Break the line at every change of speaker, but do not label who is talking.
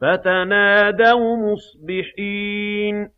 فَتَنَادَوْا مُصْبِحِينَ.